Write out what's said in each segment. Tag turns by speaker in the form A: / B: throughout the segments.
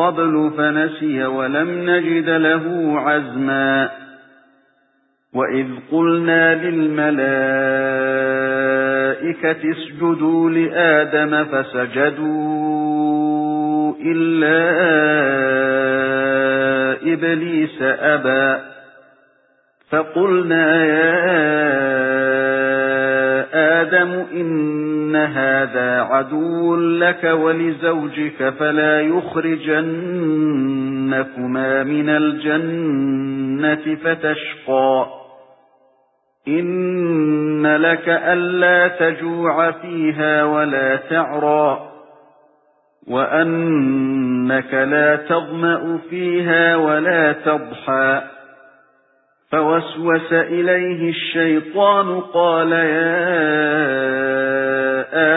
A: قَبْلُ فَنَسِيَ وَلَمْ نَجِدْ لَهُ عَزْمًا. وَإِذْ قُلْنَا لِلْمَلَائِكَةِ اسْجُدُوا لِآدَمَ فَسَجَدُوا إِلَّا إِبْلِيسَ أَبَى. فَقُلْنَا يَا آدَمُ إِنَّ هَذَا عَدُوٌّ لَكَ وَلِزَوْجِكَ فَلَا يُخْرِجَنَّكُمَا مِنَ الْجَنَّةِ فَتَشْقَى إِنَّ لَكَ أَلَّا تَجُوعَ فِيهَا وَلَا تَعْرَى وَأَنَّكَ لَا تَظْمَأُ فِيهَا وَلَا تَضْحَى فَوَسْوَسَ إِلَيْهِ الشَّيْطَانُ قَالَ يَا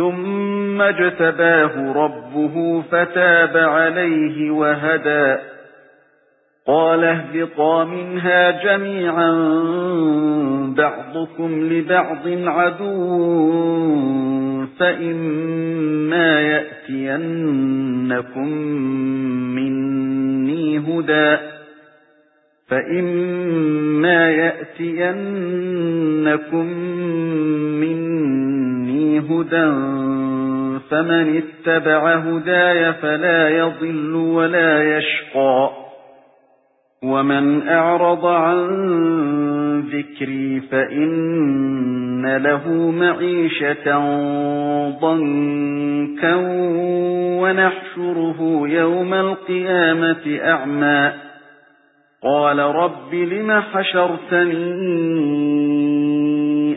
A: ثُمَّ اجْتَبَاهُ رَبُّهُ فَتَابَ عَلَيْهِ وَهَدَى. قَالَ اهْبِطَا مِنْهَا جَمِيعًا بَعْضُكُمْ لِبَعْضٍ عَدُوٌّ فَإِمَّا يَأْتِيَنَّكُم مِّنِّي هُدًى. فَإِمَّا يَأْتِيَنَّكُم مِّنِّي هُدًى فَمَنِ اتَّبَعَ هُدَايَ فَلَا يَضِلُّ وَلَا يَشْقَى وَمَنْ أَعْرَضَ عَن ذِكْرِي فَإِنَّ لَهُ مَعِيشَةً ضَنكًا وَنَحْشُرُهُ يَوْمَ الْقِيَامَةِ أَعْمَى قَالَ رَبِّ لِمَ حَشَرْتَنِي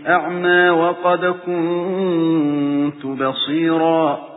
A: أَعْمَى وَقَدْ كُنتُ بَصِيرًا